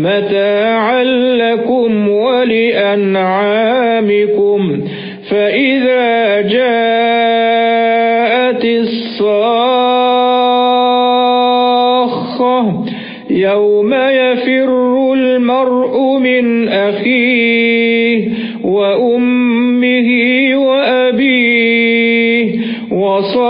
متاعا لكم ولأنعامكم. فإذا جاءت الصاخة يوم يفر المرء من أخيه وأمه وأبيه وصاحبته